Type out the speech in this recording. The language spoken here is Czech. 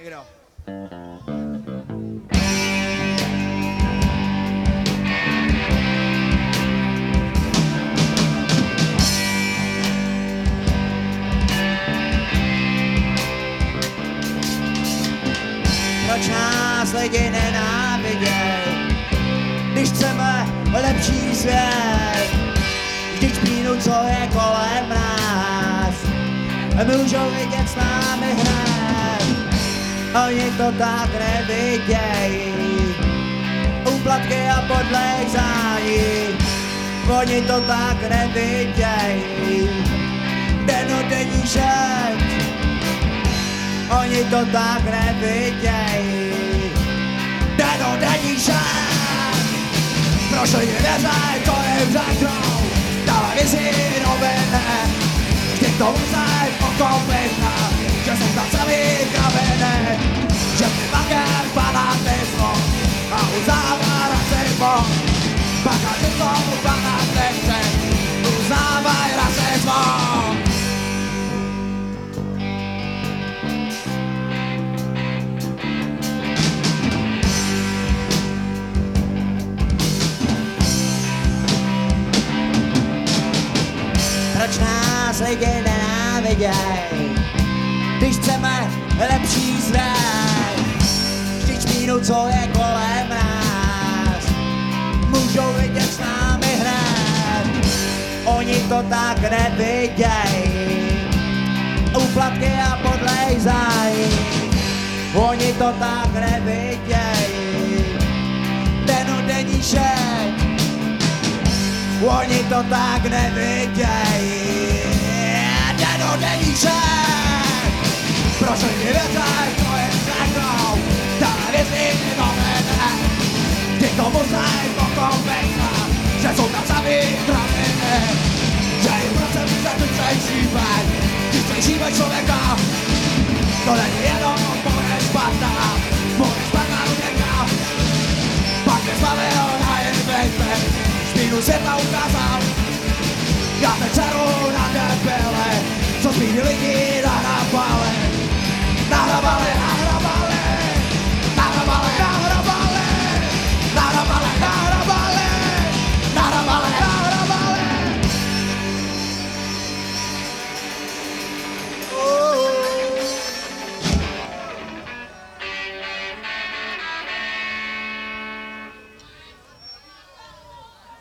Někdo. Proč nás lidi nenáviděj, když chceme lepší svět? Vždyť špínu, co je kolem nás, můžou vidět s námi hned. Oni to tak nevidějí, úplatky a podlejzání, oni to tak nevidějí. Denodenní šet, oni to tak nevidějí. Denodenní šet, proč lidi nevěřej, co jim řeknou, televizi noviny, vždy to musí pochopit, rasismus, bakatismus fanatici, uznávaj rasismus. Proč nás lidi nenáviděj, když chceme lepší svět? Vždyť špínu, co je tak nevidějí, úplatky a podlejzají. Oni to tak nevidějí, denodenní šek, Oni to tak nevidějí, denodenní šek. Proč lidi věřej, to je řeknou, televizi noviny, ty to musí pochopit, že jsou tam sami Con el miedo por espalda, por espalda ucieka Parte ez badeo nahi behin behin, espinu zerra ukazan Gazte